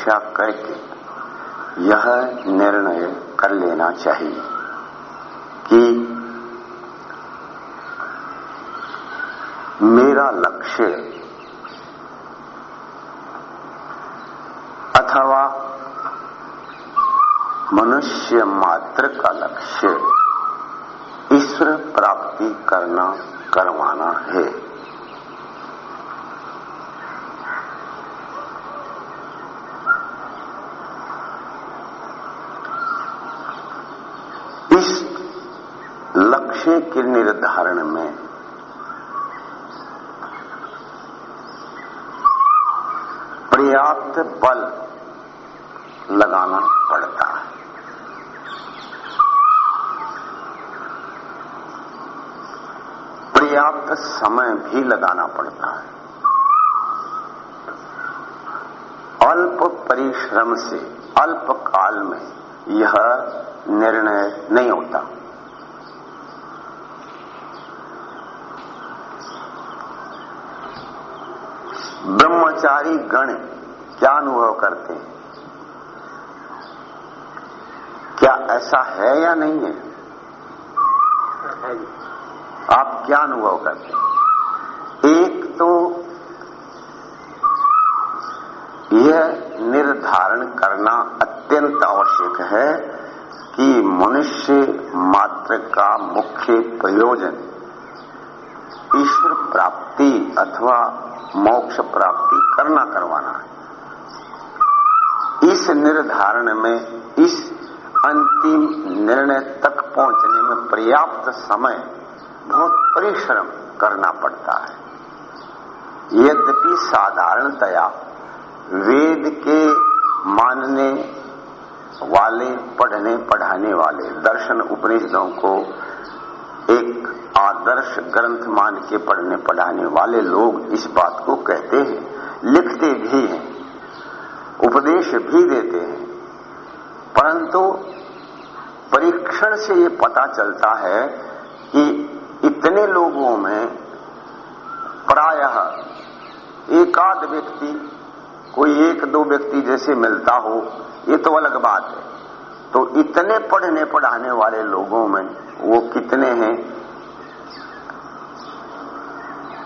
परीक्षा करके यह निर्णय कर लेना चाहिए कि मेरा लक्ष्य अथवा मनुष्य मात्र का लक्ष्य ईश्वर प्राप्ति करना करवाना है इस लक्ष्य के निर्धारण में पर्याप्त बल लगाना पड़ता है। पर्याप्त समय भी लगाना पड़ता है। अल्प परिश्रम से, अल्प काल में यह निर्णय नहीं होता। ब्रह्मचारी गण क्या अनुभव करते हैं? क्या ऐसा है या नहीं है? आप क्या अनुभव करते हैं? एक तो यह निर्धारण करना अत्यंत आवश्यक है कि मनुष्य मात्र का मुख्य प्रयोजन ईश्वर प्राप्ति अथवा मोक्ष प्राप्ति करना करवाना है। इस निर्धारण में, इस अंतिम निर्णय तक पहुँचने में पर्याप्त समय, बहुत परिश्रम करना पड़ता है। यद्यपि साधारणतया वेद के मानने वाले, पढ़ने, पढ़ाने वाले, दर्शन उपनिषदों को एक आदर्श ग्रंथ मान के पढ़ने पढ़ाने वाले लोग इस बात को कहते हैं, लिखते भी हैं, उपदेश भी देते हैं, परंतु परीक्षण से ये पता चलता है कि इतने लोगों में प्रायः एकाध व्यक्ति, कोई एक दो व्यक्ति जैसे मिलता हो, ये तो अलग बात है। तो इतने पढ़ने पढ़ाने वाले लोगों में वो कितने हैं?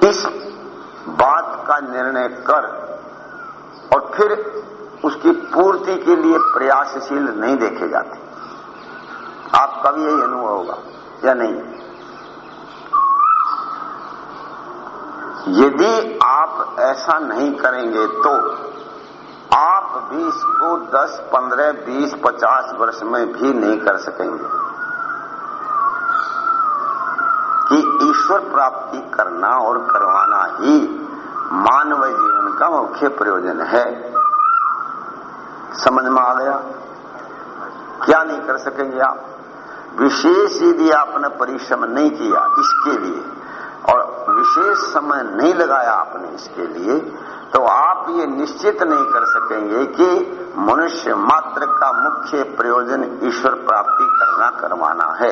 इस बात का निर्णय कर और फिर उसकी पूर्ति के लिए प्रयासशील नहीं देखे जाते। आपका भी यही अनुभव होगा या नहीं? यदि आप ऐसा नहीं करेंगे तो भी इसको 10, 15, 20, 50 वर्ष में भी नहीं कर सकेंगे। कि ईश्वर प्राप्ति करना और करवाना ही मानव जीवन का मुख्य प्रयोजन है। समझ में आ गया? क्या नहीं कर सकेंगे आप? विशेष यदि आपने परिश्रम नहीं किया इसके लिए और विशेष समय नहीं लगाया आपने इसके लिए तो आप ये निश्चित नहीं कर सकेंगे कि मनुष्य मात्र का मुख्य प्रयोजन ईश्वर प्राप्ति करना करवाना है।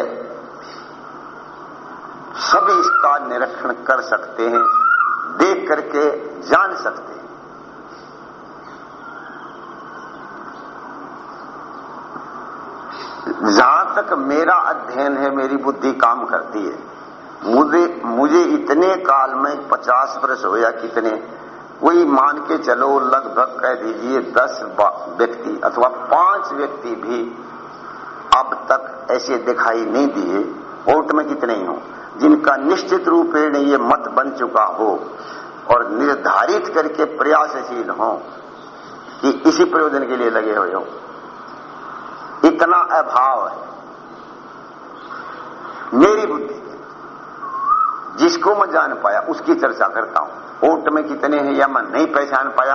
सभी इसका निरीक्षण कर सकते हैं, देख करके जान सकते हैं। जहाँ तक मेरा अध्ययन है, मेरी बुद्धि काम करती है। मुझे मुझे इतने काल में पचास वर्ष हो या कितने वही मान के चलो, लगभग कह दीजिए दस व्यक्ति अथवा पाँच व्यक्ति भी अब तक ऐसे दिखाई नहीं दिए वोट में कितने ही हो, जिनका निश्चित रूपेण ये मत बन चुका हो और निर्धारित करके प्रयासशील हो कि इसी प्रयोजन के लिए लगे हुए हो। इतना अभाव है। मेरी बुद्धि, जिसको मैं जान पाया, उसकी चर्चा करता हूँ। ओट में कितने हैं या मैं नहीं पहचान पाया,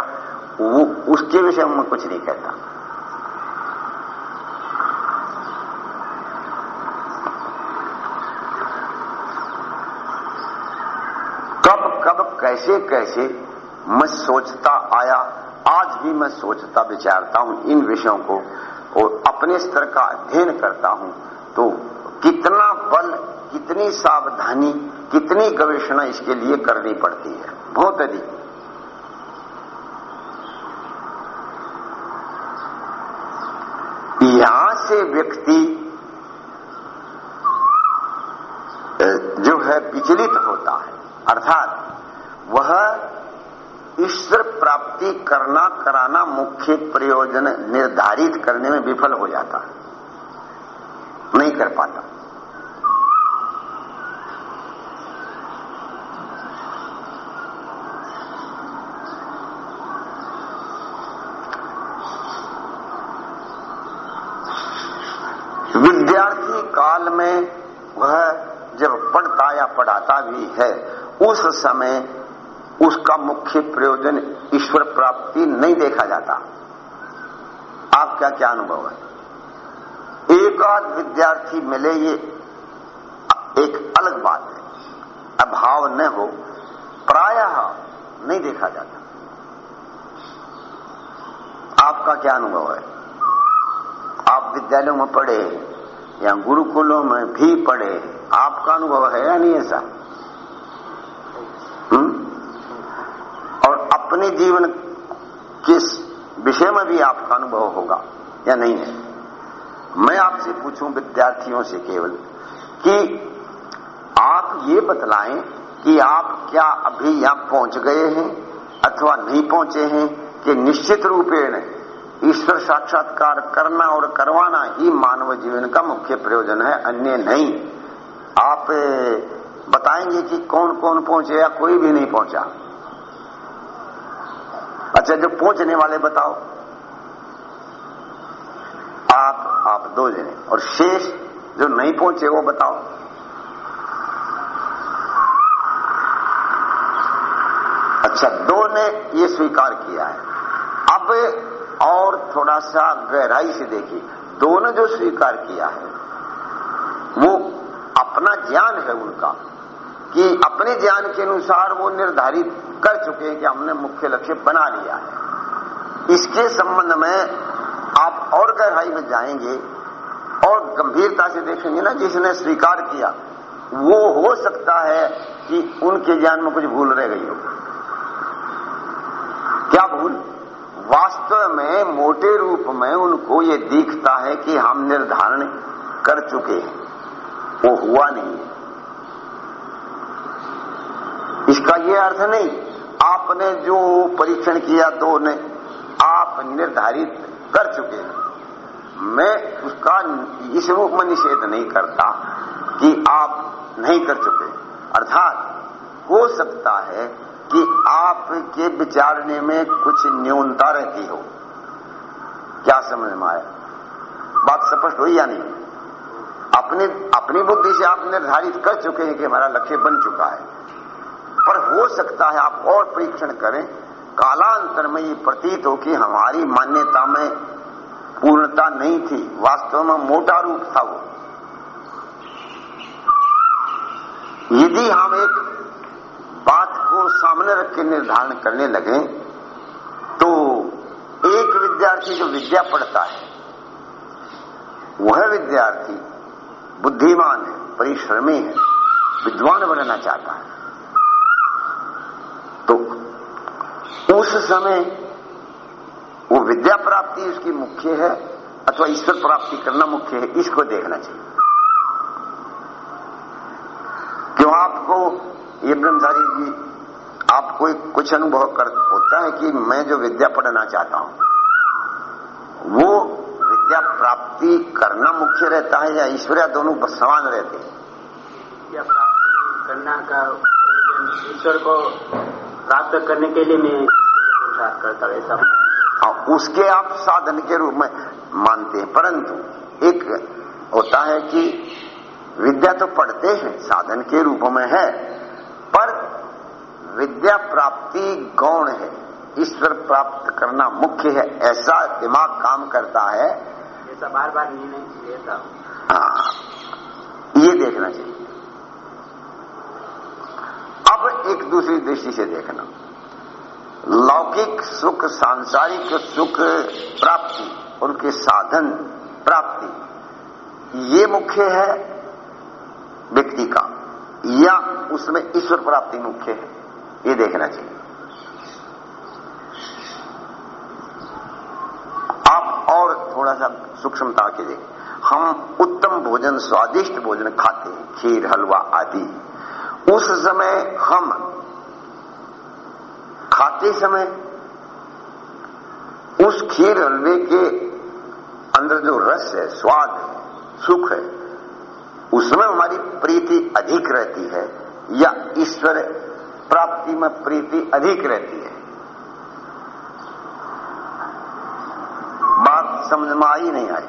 वो उसके विषय में कुछ नहीं कहता। कब कब, कैसे कैसे मैं सोचता आया, आज भी मैं सोचता, विचारता हूँ इन विषयों को और अपने स्तर का अध्ययन करता हूँ तो कितना बल, कितनी सावधानी कितनी गवेषणा इसके लिए करनी पड़ती है, बहुत अधिक। यहाँ से व्यक्ति जो है विचलित होता है। अर्थात वह ईश्वर प्राप्ति करना, कराना मुख्य प्रयोजन निर्धारित करने में विफल हो जाता है। नहीं कर पाता विद्यार्थी काल में वह जब पढ़ता या पढ़ाता भी है उस समय उसका मुख्य प्रयोजन ईश्वर प्राप्ति नहीं देखा जाता। आपका क्या अनुभव है? एक आध विद्यार्थी मिले, ये एक अलग बात है। अभाव न हो, प्रायः नहीं देखा जाता। आपका क्या अनुभव है? आप विद्यालयों में पढ़े या गुरुकुलों में भी पढ़े, आपका अनुभव है या नहीं ऐसा और अपने जीवन किस विषय में भी आपका अनुभव होगा या नहीं है? मैं आपसे पूछूँ विद्यार्थियों से केवल कि आप ये बतलाएँ कि आप क्या अभी यहाँ पहुँच गए हैं अथवा नहीं पहुँचे हैं कि निश्चित रूपेण ईश्वर साक्षात्कार करना और करवाना ही मानव जीवन का मुख्य प्रयोजन है, अन्य नहीं। आप बताएँगे कि कौन कौन पहुँचे या कोई भी नहीं पहुँचा। अच्छा जो पहुँचने वाले बताओ। आप आप दो जने, और शेष जो नहीं पहुँचे वो बताओ। अच्छा दो ने ये स्वीकार किया है। अब और थोड़ा सा गहराई से देखिए। दो ने जो स्वीकार किया है, वो अपना ज्ञान है उनका, कि अपने ज्ञान के अनुसार वो निर्धारित कर चुके हैं कि हमने मुख्य लक्ष्य बना लिया है। इसके संबंध में आप और गहराई में जाएँगे और गंभीरता से देखेंगे ना, जिसने स्वीकार किया, वो हो सकता है कि उनके ज्ञान में कुछ भूल रह गई हो। क्या भूल? वास्तव में, मोटे रूप में उनको ये दिखता है कि हम निर्धारण कर चुके हैं। वो हुआ नहीं। है इसका ये अर्थ नहीं। आपने जो परीक्षण किया तो ने आप निर्धारित कर चुके हैं। मैं उसका इस रूप में निषेध नहीं करता कि आप नहीं कर चुके अर्थात हो सकता है कि आपके विचारने में कुछ न्यूनता रहती हो। क्या समझ में आया? बात स्पष्ट हुई या नहीं? अपने, अपनी बुद्धि से आप निर्धारित कर चुके हैं कि हमारा लक्ष्य बन चुका है। पर हो सकता है आप और परीक्षण करें। कालांतर में ये प्रतीत हो कि हमारी मान्यता में पूर्णता नहीं थी। वास्तव में मोटा रूप था वो। यदि हम एक बात को सामने रख के निर्धारण करने लगे तो एक विद्यार्थी जो विद्या पढ़ता है, वह विद्यार्थी बुद्धिमान है, परिश्रमी है, विद्वान बनना चाहता है। उस समय वो विद्या प्राप्ति उसकी मुख्य है, अथवा ईश्वर प्राप्ति करना मुख्य है, इसको देखना चाहिए। क्यों आपको, ये ब्रह्मचारी जी, आपको कुछ अनुभव कर, होता है कि मैं जो विद्या पढ़ना चाहता हूँ, वो विद्या प्राप्ति करना मुख्य रहता है या ईश्वर या दोनों समान रहते हैं? विद्या प्राप्ति करना का, ईश्वर को प्राप्त करने के लिए मैं पुरुषार्थ करता हूँ ऐसा हाँ, उसके आप साधन के रूप में मानते हैं परंतु एक होता है कि विद्या तो पढ़ते हैं साधन के रूप में है पर विद्या प्राप्ति गौण है ईश्वर प्राप्त करना मुख्य है ऐसा दिमाग काम करता है। ऐसा बार बार निर्णय लेता हूँ हाँ ये देखना चाहिए। अब एक दूसरी दृष्टि से देखना। लौकिक सुख, सांसारिक सुख प्राप्ति, उनके साधन प्राप्ति, ये मुख्य है व्यक्ति का, या उसमें ईश्वर प्राप्ति मुख्य है, ये देखना चाहिए। आप और थोड़ा सा सूक्ष्मता के देखें हम उत्तम भोजन, स्वादिष्ट भोजन खाते हैं, खीर, हलवा आदि। उस समय हम खाते समय उस खीर हलवे के अंदर जो रस है, स्वाद है, सुख है, उसमें हमारी प्रीति अधिक रहती है या ईश्वर प्राप्ति में प्रीति अधिक रहती है। बात समझ में आई नहीं आई?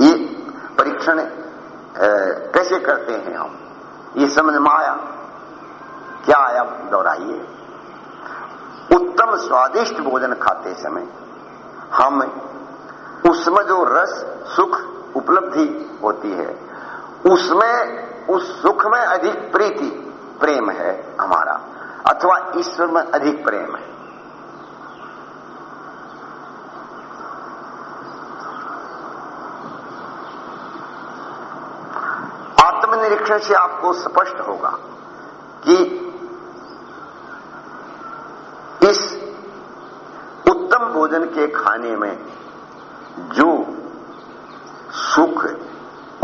ये परीक्षण कैसे करते हैं हम? ये समझ में आया? क्या आया? दोहराइए। उत्तम स्वादिष्ट भोजन खाते समय हम उसमें जो रस, सुख उपलब्धि होती है, उसमें, उस सुख में अधिक प्रीति, प्रेम है हमारा, अथवा ईश्वर में अधिक प्रेम है। आत्मनिरीक्षण से आपको स्पष्ट होगा कि इस उत्तम भोजन के खाने में जो सुख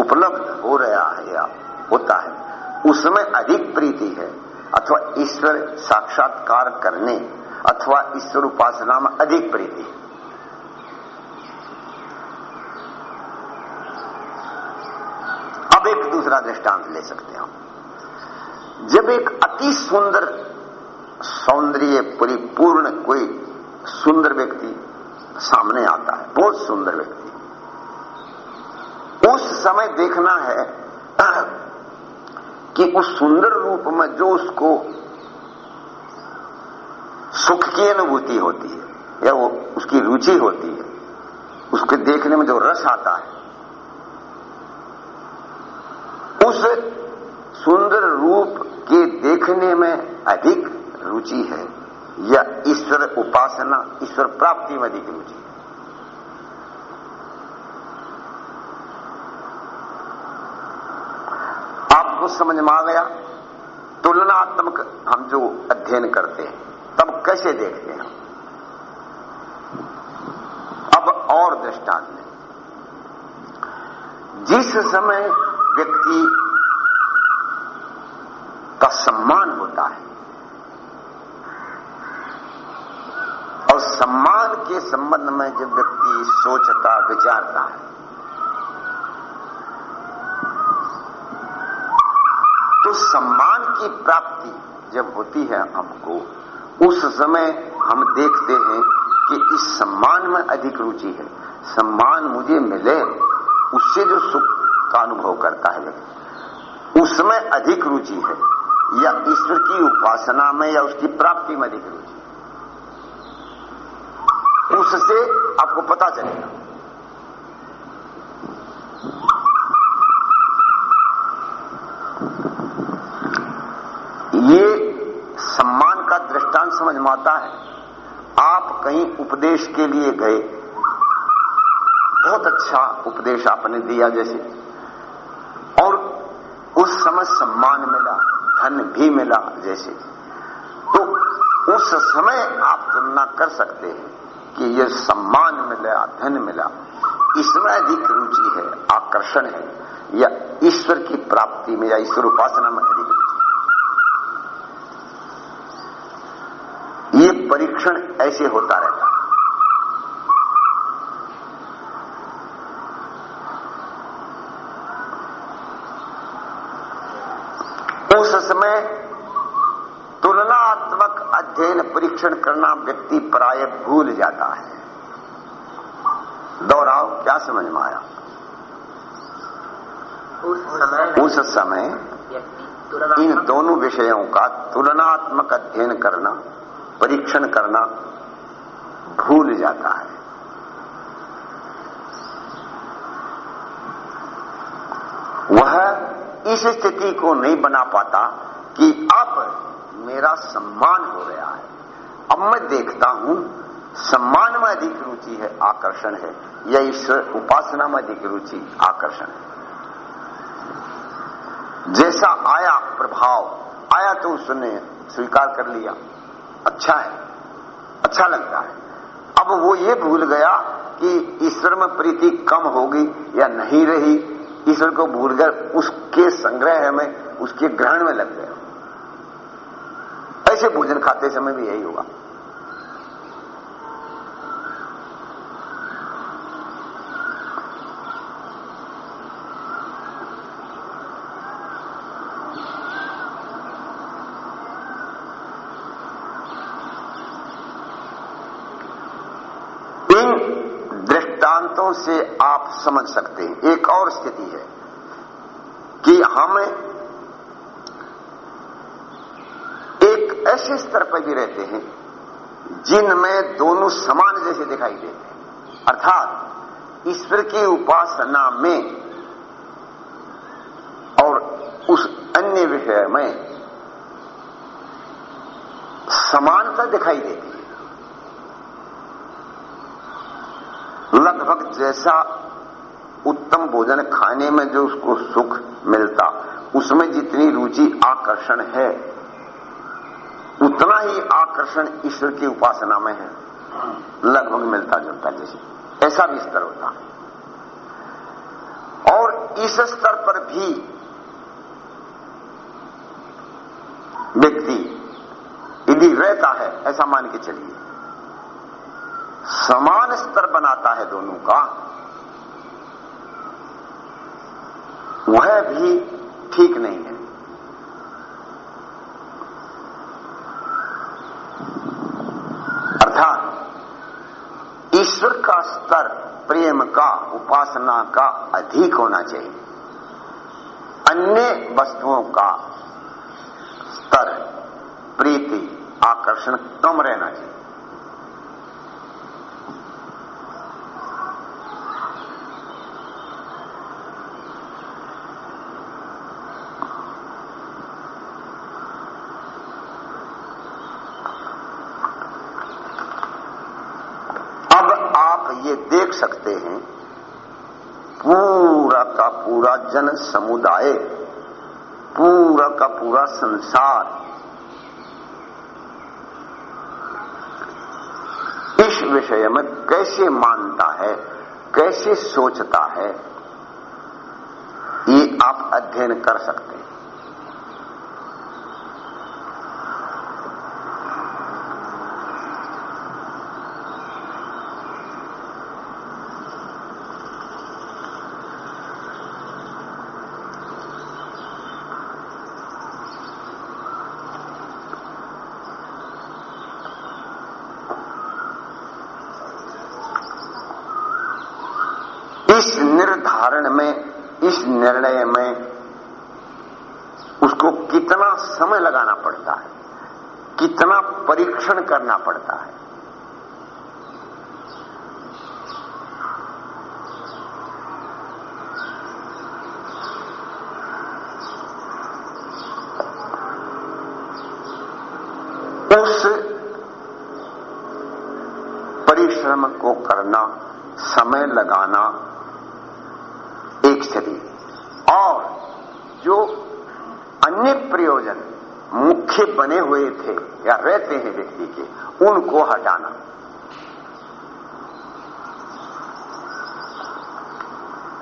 उपलब्ध हो रहा है या होता है, उसमें अधिक प्रीति है, अथवा ईश्वर साक्षात्कार करने, अथवा ईश्वर उपासना में अधिक प्रीति है। अब एक दूसरा दृष्टांत ले सकते हैं जब एक अति सुंदर सौंदर्य, परिपूर्ण कोई सुंदर व्यक्ति सामने आता है। बहुत सुंदर व्यक्ति। उस समय देखना है कि उस सुंदर रूप में जो उसको सुख की अनुभूति होती है, या वो उसकी रुचि होती है, उसके देखने में जो रस आता है, उस सुंदर रूप के देखने में अधिक रुचि है। या ईश्वर उपासना, ईश्वर प्राप्ति में अधिक रुचि आपको समझ में आ गया? तुलनात्मक हम जो अध्ययन करते हैं, तब कैसे देखते हैं? अब और दृष्टांत में। जिस समय व्यक्ति का सम्मान होता है सम्मान के संबंध में जब व्यक्ति सोचता, विचारता है। तो सम्मान की प्राप्ति जब होती है हमको, उस समय हम देखते हैं कि इस सम्मान में अधिक रुचि है। सम्मान मुझे मिले, उससे जो सुख का अनुभव करता है। व्यक्ति उसमें अधिक रुचि है, या ईश्वर की उपासना में या उसकी प्राप्ति में अधिक रुचि उससे आपको पता चलेगा। ये सम्मान का दृष्टांत समझ में आता है। आप कहीं उपदेश के लिए गए। बहुत अच्छा उपदेश आपने दिया जैसे। और उस समय सम्मान मिला, धन भी मिला जैसे। तो उस समय आप तुलना कर सकते हैं। कि ये सम्मान मिला, धन मिला। इसमें अधिक रुचि है, आकर्षण है। या ईश्वर की प्राप्ति में या ईश्वर उपासना में अधिक रुचि ये परीक्षण ऐसे होता रहता उस समय अध्ययन परीक्षण करना व्यक्ति प्राय भूल जाता है। दोहराओ क्या समझ में आया? उस समय उस समय इन दोनों विषयों का तुलनात्मक अध्ययन करना परीक्षण करना भूल जाता है। वह इस स्थिति को नहीं बना पाता कि अब मेरा सम्मान हो गया है। अब मैं देखता हूँ सम्मान में अधिक रुचि है, आकर्षण है। या ईश्वर उपासना में अधिक रुचि, आकर्षण है। जैसा आया प्रभाव, आया तो उसने स्वीकार कर लिया। अच्छा है अच्छा लगता है। अब वो ये भूल गया कि ईश्वर में प्रीति कम होगी या नहीं रही। ईश्वर को भूल कर उसके संग्रह में, उसके ग्रहण में लग गया। ऐसे भोजन खाते समय भी यही होगा? दृष्टांतों से आप समझ सकते हैं। एक और स्थिति है कि हम एक ऐसे स्तर पर भी रहते हैं, जिनमें दोनों समान जैसे दिखाई देते हैं। अर्थात, ईश्वर की उपासना में और उस अन्य विषय में समानता दिखाई देती है। लगभग जैसा उत्तम भोजन खाने में जो उसको सुख मिलता, उसमें जितनी रुचि आकर्षण है उतना ही आकर्षण ईश्वर की उपासना में है। लगभग मिलता जुलता जैसे। ऐसा भी स्तर होता है। और इस स्तर पर भी व्यक्ति यदि रहता है, ऐसा मान के चलिए। समान स्तर बनाता है दोनों का, वह भी ठीक नहीं है अर्थात ईश्वर का स्तर प्रेम का, उपासना का अधिक होना चाहिए। अन्य वस्तुओं का स्तर, प्रीति, आकर्षण कम रहना चाहिए अब आप ये देख सकते हैं पूरा का पूरा जन समुदाय पूरा का पूरा संसार। इस विषय में कैसे मानता है, कैसे सोचता है, ये आप अध्ययन कर सकते हैं इस निर्धारण में, इस निर्णय में उसको कितना समय लगाना पड़ता है, कितना परीक्षण करना पड़ता है। उस परिश्रम को करना, समय लगाना एक स्थिति और जो अन्य प्रयोजन मुख्य बने हुए थे या रहते हैं व्यक्ति के, उनको हटाना।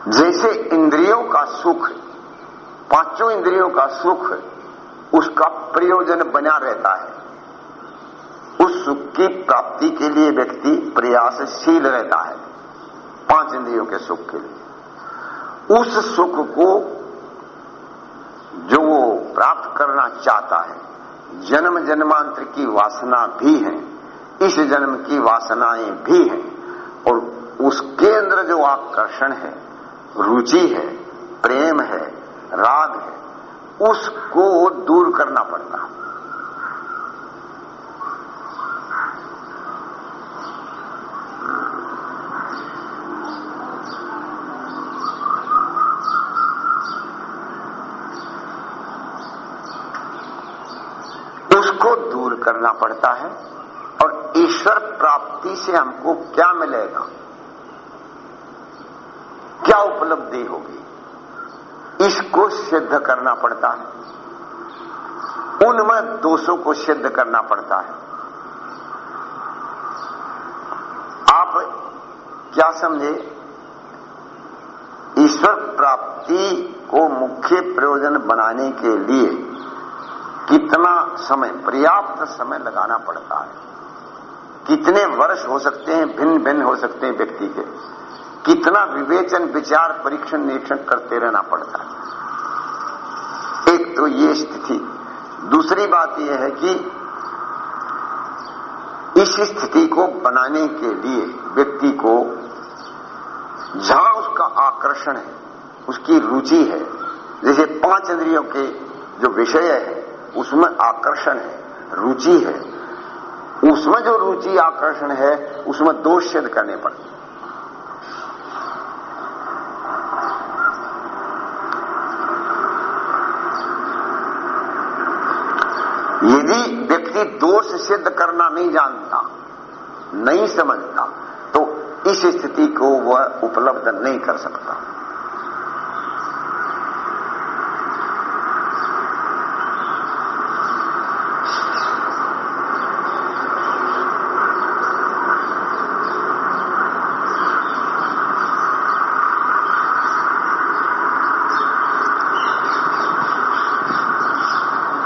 जैसे इंद्रियों का सुख पाँचों इंद्रियों का सुख उसका प्रयोजन बना रहता है। उस सुख की प्राप्ति के लिए व्यक्ति प्रयासशील रहता है, पाँच इंद्रियों के सुख के लिए। उस सुख को जो वो प्राप्त करना चाहता है जन्म जन्मांतर की वासना भी है, इस जन्म की वासनाएँ भी हैं, और उसके अंदर जो आकर्षण है, रुचि है, प्रेम है, राग है, उसको दूर करना पड़ता है उसको दूर करना पड़ता है और ईश्वर प्राप्ति से हमको क्या मिलेगा? क्या उपलब्धि होगी? इसको सिद्ध करना पड़ता है। उनमें दोषों को सिद्ध करना पड़ता है। आप क्या समझे? ईश्वर प्राप्ति को मुख्य प्रयोजन बनाने के लिए कितना समय, पर्याप्त समय लगाना पड़ता है। कितने वर्ष हो सकते हैं भिन्न भिन्न हो सकते हैं व्यक्ति के। कितना विवेचन, विचार, परीक्षण, निरीक्षण करते रहना पड़ता है। एक तो ये स्थिति। दूसरी बात यह है कि इस स्थिति को बनाने के लिए व्यक्ति को जहाँ उसका आकर्षण है, उसकी रुचि है, जैसे पाँच इंद्रियों के जो विषय है उसमें आकर्षण है, रुचि है। उसमें जो रुचि आकर्षण है, उसमें दोष सिद्ध करने पड़ते यदि व्यक्ति दोष सिद्ध करना नहीं जानता, नहीं समझता तो इस स्थिति को वह उपलब्ध नहीं कर सकता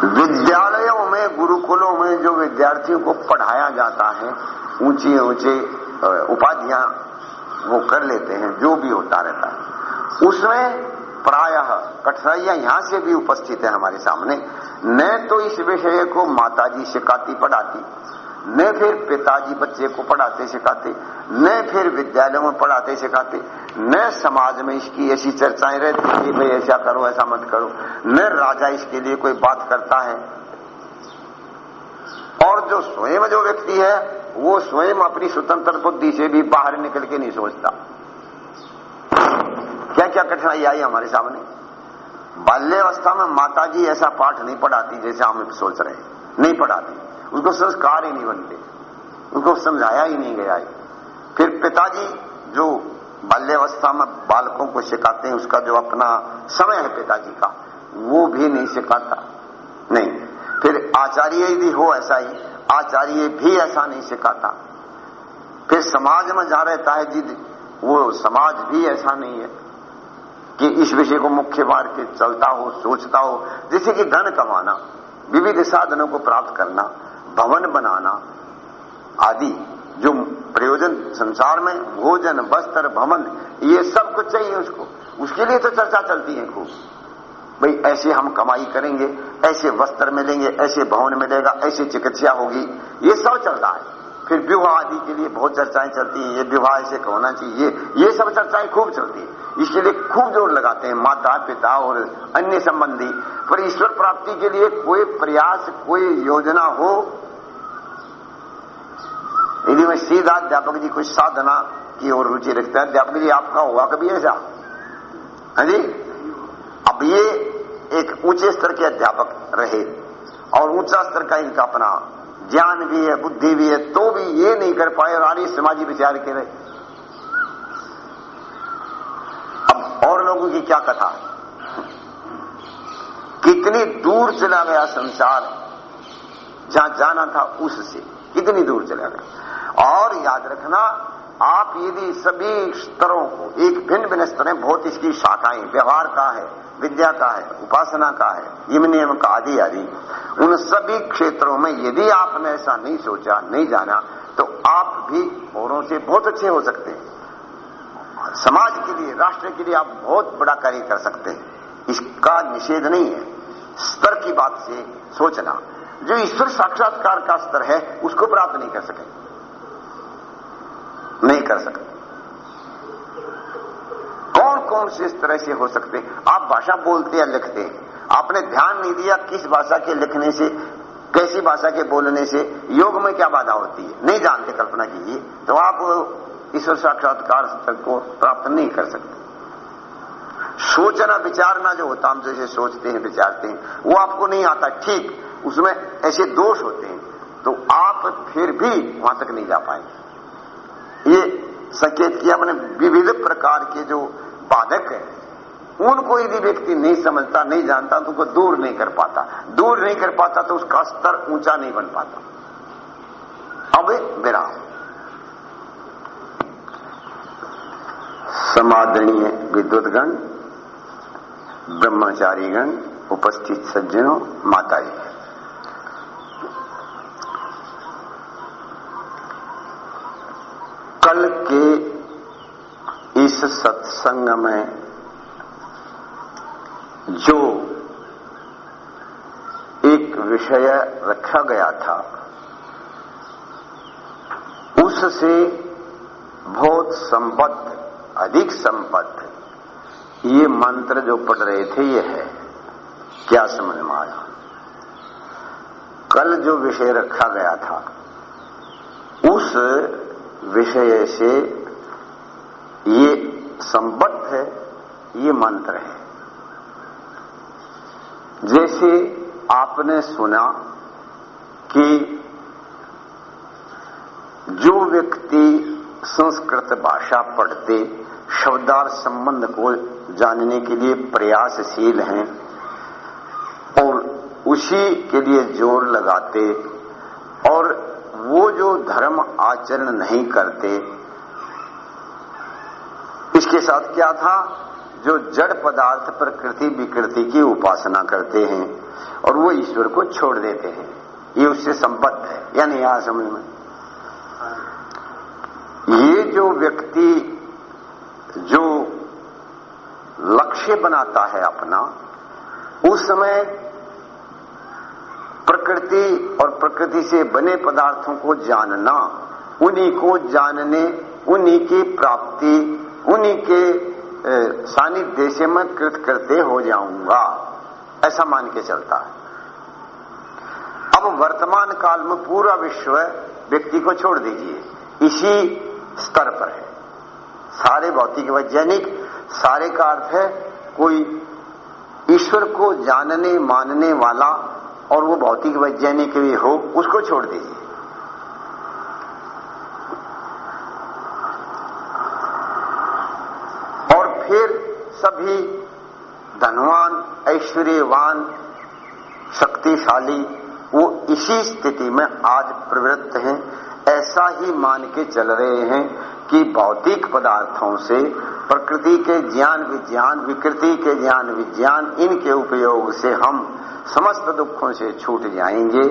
विद्यालयों में गुरुकुलों में जो विद्यार्थियों को पढ़ाया जाता है, ऊँचे ऊँचे उपाधियाँ वो कर लेते हैं, जो भी होता रहता है। उसमें प्रायः कठिनाइयाँ यहाँ से भी उपस्थित है हमारे सामने। न तो इस विषय को माताजी सिखाती, पढ़ाती। न फिर पिताजी बच्चे को पढ़ाते सिखाते। न फिर विद्यालयों में पढ़ाते सिखाते। न समाज में इसकी ऐसी चर्चाएँ रहती कि भाई ऐसा करो, ऐसा मत करो। न राजा इसके लिए कोई बात करता है स्वयं जो व्यक्ति है, वो स्वयं अपनी स्वतंत्र बुद्धि से भी बाहर निकल के नहीं सोचता। क्या क्या कठिनाई आई हमारे सामने? बाल्यावस्था में माता जी ऐसा पाठ नहीं पढ़ाती जैसे हम सोच रहे हैं। नहीं पढ़ाती। उसको संस्कार ही नहीं बनते। उनको समझाया ही नहीं गया है। फिर पिताजी जो बाल्यावस्था में बालकों को सिखाते हैं, उसका जो अपना समय है पिताजी का, वो भी नहीं सिखाता। नहीं। फिर आचार्य यदि हो ऐसा ही। आचार्य भी ऐसा नहीं सिखाता। फिर समाज में जा रहता है जिद वो समाज भी ऐसा नहीं है कि इस विषय को मुख्य मार के चलता हो, सोचता हो। जैसे कि धन कमाना, विविध साधनों को प्राप्त करना, भवन बनाना आदि, जो प्रयोजन संसार में भोजन, वस्त्र, भवन, ये सब कुछ चाहिए उसको। उसके लिए तो चर्चा चलती है खूब। भाई, ऐसे हम कमाई करेंगे, ऐसे वस्त्र मिलेंगे, ऐसे भवन मिलेगा, ऐसे चिकित्सा होगी। ये सब चलता है। फिर विवाह आदि के लिए बहुत चर्चाएँ चलती हैं। ये विवाह ऐसे होना चाहिए। ये सब चर्चाएँ खूब चलती है। इसके लिए खूब ज़ोर लगाते हैं माता, पिता और अन्य संबंधी। पर ईश्वर प्राप्ति के लिए कोई प्रयास, कोई योजना हो। यदि मैं सीधा अध्यापक जी कोई साधना की ओर रुचि रखते हैं, अध्यापक जी, आपका हुआ कभी ऐसा? हाँ जी? ये एक ऊँचे स्तर के अध्यापक रहे और ऊँचा स्तर का इनका अपना ज्ञान भी है, बुद्धि भी है तो भी ये नहीं कर पाए और आर्य समाजी विचार के रहे। अब और लोगों की क्या कथा है? कितनी दूर चला गया संसार, जहाँ जाना था उससे, कितनी दूर चला गया। और याद रखना आप यदि सभी स्तरों को एक भिन्न भिन्न स्तर, बहुत इसकी शाखाएँ, व्यवहार का है, विद्या का है, उपासना का है, यम नियम का आदि आदि, उन सभी क्षेत्रों में यदि आपने ऐसा नहीं सोचा, नहीं जाना तो आप भी औरों से बहुत अच्छे हो सकते हैं। समाज के लिए, राष्ट्र के लिए आप बहुत बड़ा कार्य कर सकते हैं। इसका निषेध नहीं है। स्तर की बात से सोचना। जो ईश्वर साक्षात्कार का स्तर है, उसको प्राप्त नहीं कर सके। कर सकते। कौन कौन से इस तरह से हो सकते? आप भाषा बोलते या लिखते? आपने ध्यान नहीं दिया किस भाषा के लिखने से, कैसी भाषा के बोलने से योग में क्या बाधा होती है? नहीं जानते, कल्पना कीजिए। तो आप ईश्वर साक्षात्कार को प्राप्त नहीं कर सकते। सोचना, विचारना जो होता हम जैसे सोचते हैं, विचारते हैं, वो आपको नहीं आता। ठीक, उसमें ऐसे दोष होते हैं तो आप फिर भी वहाँ तक नहीं जा पाएँगे। संकेत किया मैंने, विविध प्रकार के जो बाधक है, उनको यदि व्यक्ति नहीं समझता, नहीं जानता तो उनको दूर नहीं कर पाता। दूर नहीं कर पाता तो उसका स्तर ऊँचा नहीं बन पाता। अब विराम। समादरणीय विद्युतगण ब्रह्मचारीगण, उपस्थित सज्जनों माताजी इस सत्संग में जो एक विषय रखा गया था, उससे बहुत संबद्ध, अधिक संबद्ध, ये मंत्र जो पढ़ रहे थे, ये है। क्या समझ में आया? कल जो विषय रखा गया था, उस विषय से ये संबद्ध है, ये मंत्र है। जैसे आपने सुना कि जो व्यक्ति संस्कृत भाषा पढ़ते शब्दार संबंध को जानने के लिए प्रयासशील हैं और उसी के लिए ज़ोर लगाते और वो जो धर्म आचरण नहीं करते इसके साथ क्या था? जो जड़ पदार्थ प्रकृति विकृति की उपासना करते हैं और वो ईश्वर को छोड़ देते हैं। ये उससे संबद्ध है। या नहीं आ समझ में। ये जो व्यक्ति जो लक्ष्य बनाता है अपना, उस समय प्रकृति और प्रकृति से बने पदार्थों को जानना, उन्हीं को जानने, उन्हीं की प्राप्ति उन्हीं के सानिध्य से मैं कृत करते हो जाऊँगा। ऐसा मान के चलता है। अब वर्तमान काल में पूरा विश्व व्यक्ति को छोड़ दीजिए। इसी स्तर पर है। सारे भौतिक वैज्ञानिक, सारे का अर्थ है, कोई ईश्वर को जानने, मानने वाला और वो भौतिक वैज्ञानिक भी हो, उसको छोड़ दीजिए और फिर सभी धनवान, ऐश्वर्यवान, शक्तिशाली, वो इसी स्थिति में आज प्रवृत्त हैं। ऐसा ही मान के चल रहे हैं कि भौतिक पदार्थों से, प्रकृति के ज्ञान विज्ञान, विकृति के ज्ञान विज्ञान, इनके उपयोग से हम समस्त दुखों से छूट जाएँगे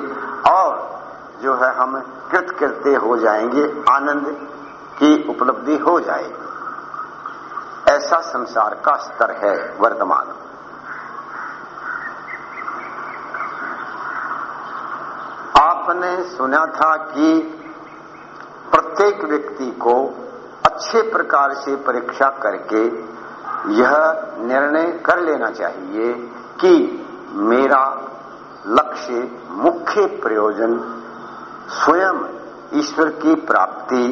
और जो है हम कृत कृत्य हो जाएँगे, आनंद की उपलब्धि हो जाएगी। ऐसा संसार का स्तर है वर्तमान। आपने सुना था कि प्रत्येक व्यक्ति को अच्छे प्रकार से परीक्षा करके यह निर्णय कर लेना चाहिए कि मेरा लक्ष्य, मुख्य प्रयोजन स्वयं ईश्वर की प्राप्ति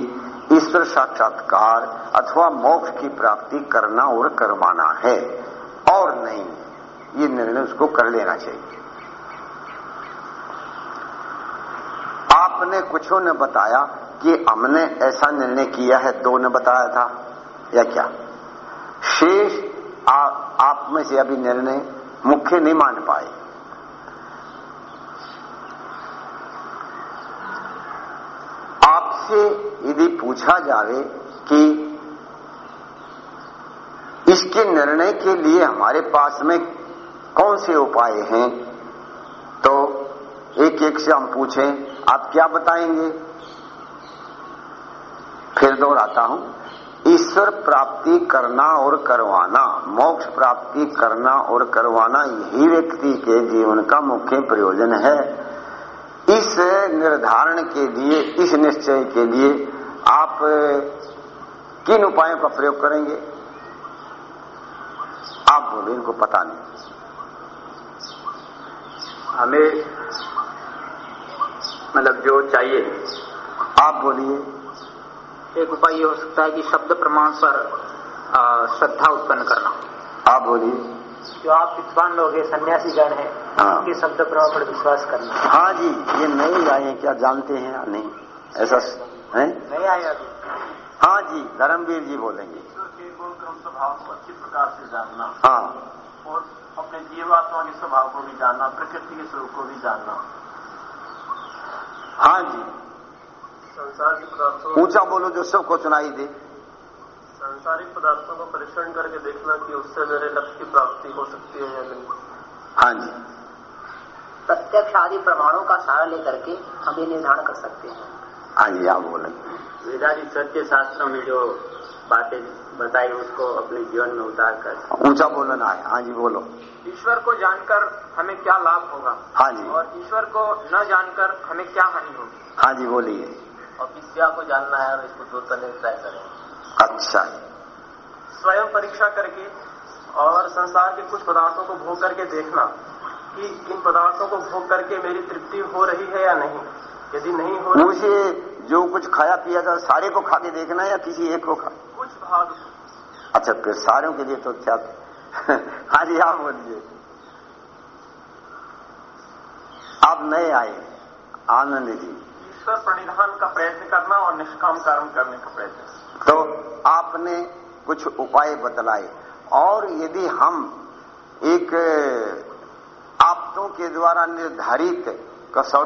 ईश्वर साक्षात्कार अथवा मोक्ष की प्राप्ति करना और करवाना है। और नहीं, ये निर्णय उसको कर लेना चाहिए। आपने कुछ ने बताया कि हमने ऐसा निर्णय किया है, दो ने बताया था, या क्या? शेष आप में से अभी निर्णय मुख्य नहीं मान पाए। आपसे यदि पूछा जावे कि इसके निर्णय के लिए हमारे पास में कौन से उपाय हैं तो एक एक से हम पूछें, आप क्या बताएँगे? फिर दोहराता हूँ, ईश्वर प्राप्ति करना और करवाना, मोक्ष प्राप्ति करना और करवाना, यही व्यक्ति के जीवन का मुख्य प्रयोजन है। इस निर्धारण के लिए इस निश्चय के लिए आप किन उपायों का प्रयोग करेंगे? आप बोले इनको पता नहीं। हमें मतलब जो चाहिए। आप बोलिए। एक उपाय ये हो सकता है कि शब्द प्रमाण पर श्रद्धा उत्पन्न करना। आप बोलिए। जो आप विद्वान लोग हैं सन्यासी गण है हाँ। उनके शब्द प्रमाण पर विश्वास करना। हाँ जी ये नए आए क्या जानते हैं या नहीं? ऐसा है? नहीं आया अभी। हाँ जी धर्मवीर जी बोलेंगे। स्वभाव को अच्छी प्रकार से जानना। हाँ। और अपने जीवात्मा के स्वभाव को भी जानना प्रकृति के स्वरूप को भी जानना। हाँ जी। संसार के पदार्थों ऊँचा बोलो जो सबको सुनाई दे। सांसारिक पदार्थों को परीक्षण करके देखना कि उससे मेरे लक्ष्य की प्राप्ति हो सकती है या नहीं। हाँ जी। प्रत्यक्ष आदि प्रमाणों का सहारा लेकर के हम ये निर्धारण कर सकते हैं। हाँ जी आप बोलेंगे वेदादि सत्य शास्त्रों में जो बातें बताई उसको अपने जीवन में उतार कर। ऊँचा बोलना है। हाँ जी बोलो। ईश्वर को जानकर हमें क्या लाभ होगा? हाँ जी। और ईश्वर को न जानकर हमें क्या हानि होगी? हाँ जी बोलिए। और विद्या को जानना है और इसको दो तले तय करें। अच्छा। स्वयं परीक्षा करके और संसार के कुछ पदार्थों को भोग करके देखना कि इन पदार्थों को भोग करके मेरी तृप्ति हो रही है या नहीं। यदि नहीं हो रही मुझे जो कुछ खाया पिया था सारे को खा के देखना या किसी एक को खा? कुछ भाग। अच्छा फिर सारों के लिए तो क्या? हाँ जी आप बोलिए। आप नए आए आनंद जी। ईश्वर प्रणिधान का प्रयत्न करना और निष्काम कर्म करने का प्रयत्न। तो आपने कुछ उपाय बतलाए। और यदि हम एक आप्तों के द्वारा निर्धारित कसौटी